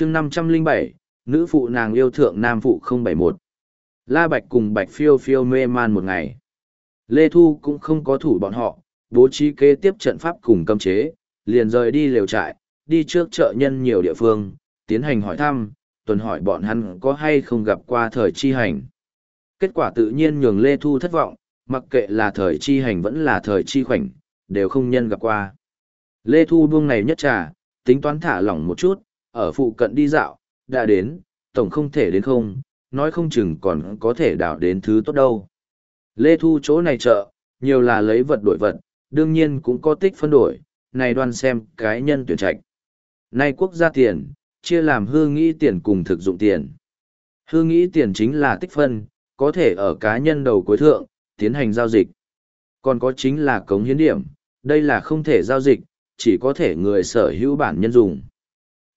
chương năm trăm linh bảy nữ phụ nàng yêu thượng nam phụ không bảy một La Bạch cùng Bạch phiêu phiêu mê man một ngày. Lê Thu cũng không có thủ bọn họ, bố trí kế tiếp trận pháp cùng cấm chế, liền rời đi lều trại, đi trước chợ nhân nhiều địa phương, tiến hành hỏi thăm, tuần hỏi bọn hắn có hay không gặp qua thời chi hành. Kết quả tự nhiên nhường Lê Thu thất vọng, mặc kệ là thời chi hành vẫn là thời chi khoảnh, đều không nhân gặp qua. Lê Thu buông này nhất trà, tính toán thả lỏng một chút, ở phụ cận đi dạo, đã đến, tổng không thể đến không, nói không chừng còn có thể đảo đến thứ tốt đâu. Lê Thu chỗ này chợ, nhiều là lấy vật đổi vật, đương nhiên cũng có tích phân đổi, này đoan xem cái nhân tuyển trạch. Nay quốc gia tiền, chia làm hư nghĩ tiền cùng thực dụng tiền. Hư nghĩ tiền chính là tích phân, có thể ở cá nhân đầu cuối thượng, tiến hành giao dịch. Còn có chính là cống hiến điểm, đây là không thể giao dịch, chỉ có thể người sở hữu bản nhân dùng.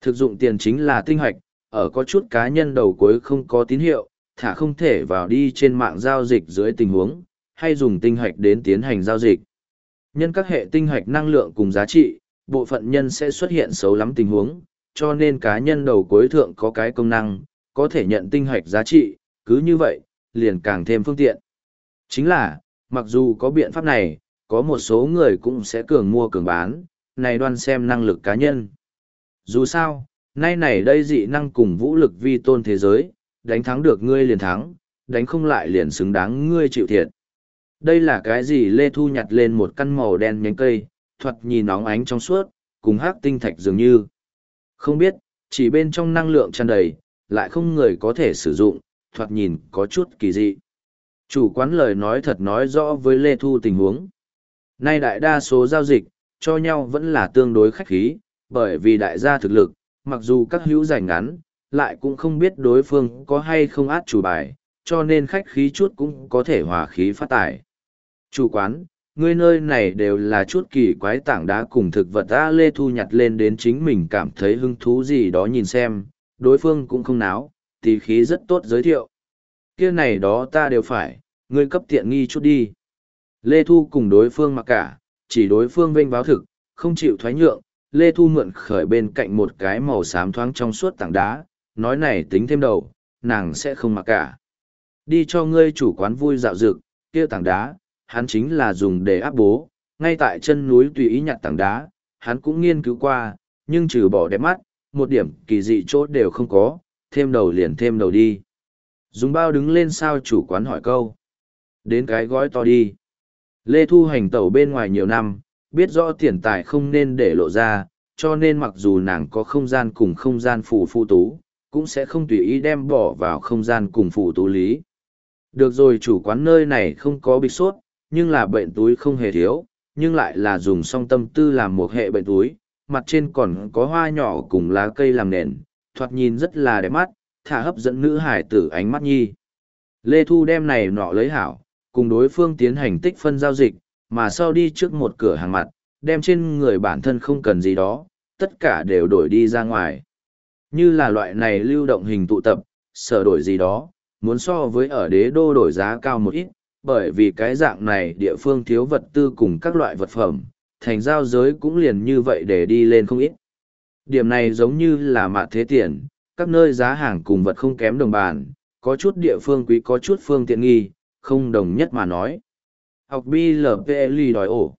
Thực dụng tiền chính là tinh hoạch, ở có chút cá nhân đầu cuối không có tín hiệu, thả không thể vào đi trên mạng giao dịch dưới tình huống, hay dùng tinh hoạch đến tiến hành giao dịch. Nhân các hệ tinh hoạch năng lượng cùng giá trị, bộ phận nhân sẽ xuất hiện xấu lắm tình huống, cho nên cá nhân đầu cuối thượng có cái công năng, có thể nhận tinh hoạch giá trị, cứ như vậy, liền càng thêm phương tiện. Chính là, mặc dù có biện pháp này, có một số người cũng sẽ cường mua cường bán, này đoan xem năng lực cá nhân. Dù sao, nay này đây dị năng cùng vũ lực vi tôn thế giới, đánh thắng được ngươi liền thắng, đánh không lại liền xứng đáng ngươi chịu thiệt. Đây là cái gì Lê Thu nhặt lên một căn màu đen nhánh cây, thuật nhìn nóng ánh trong suốt, cùng hát tinh thạch dường như. Không biết, chỉ bên trong năng lượng tràn đầy, lại không người có thể sử dụng, thoạt nhìn có chút kỳ dị. Chủ quán lời nói thật nói rõ với Lê Thu tình huống. Nay đại đa số giao dịch, cho nhau vẫn là tương đối khách khí, bởi vì đại gia thực lực, mặc dù các hữu rảnh ngắn, lại cũng không biết đối phương có hay không át chủ bài, cho nên khách khí chút cũng có thể hòa khí phát tải. Chủ quán, ngươi nơi này đều là chút kỳ quái tảng đá cùng thực vật A Lê Thu nhặt lên đến chính mình cảm thấy hứng thú gì đó nhìn xem, đối phương cũng không náo, tí khí rất tốt giới thiệu. kia này đó ta đều phải, ngươi cấp tiện nghi chút đi. Lê Thu cùng đối phương mặc cả, chỉ đối phương vênh báo thực, không chịu thoái nhượng, Lê Thu mượn khởi bên cạnh một cái màu xám thoáng trong suốt tảng đá, nói này tính thêm đầu, nàng sẽ không mặc cả. Đi cho ngươi chủ quán vui dạo dực, kia tảng đá, hắn chính là dùng để áp bố, ngay tại chân núi tùy ý nhặt tảng đá, hắn cũng nghiên cứu qua, nhưng trừ bỏ đẹp mắt, một điểm kỳ dị chốt đều không có, thêm đầu liền thêm đầu đi. Dùng bao đứng lên sao chủ quán hỏi câu. Đến cái gói to đi. Lê Thu hành tẩu bên ngoài nhiều năm, biết rõ tiền tài không nên để lộ ra, cho nên mặc dù nàng có không gian cùng không gian phù phụ tú, cũng sẽ không tùy ý đem bỏ vào không gian cùng phù tú lý. Được rồi chủ quán nơi này không có bịch sốt, nhưng là bệnh túi không hề thiếu, nhưng lại là dùng song tâm tư làm một hệ bệnh túi, mặt trên còn có hoa nhỏ cùng lá cây làm nền, thoạt nhìn rất là đẹp mắt, thả hấp dẫn nữ hải tử ánh mắt nhi. Lê Thu đem này nọ lấy hảo, cùng đối phương tiến hành tích phân giao dịch, mà sau đi trước một cửa hàng mặt, đem trên người bản thân không cần gì đó, tất cả đều đổi đi ra ngoài. Như là loại này lưu động hình tụ tập, sở đổi gì đó, muốn so với ở đế đô đổi giá cao một ít, bởi vì cái dạng này địa phương thiếu vật tư cùng các loại vật phẩm, thành giao giới cũng liền như vậy để đi lên không ít. Điểm này giống như là mạ thế tiền, các nơi giá hàng cùng vật không kém đồng bàn, có chút địa phương quý có chút phương tiện nghi, không đồng nhất mà nói. Học BLPLI đòi ổ.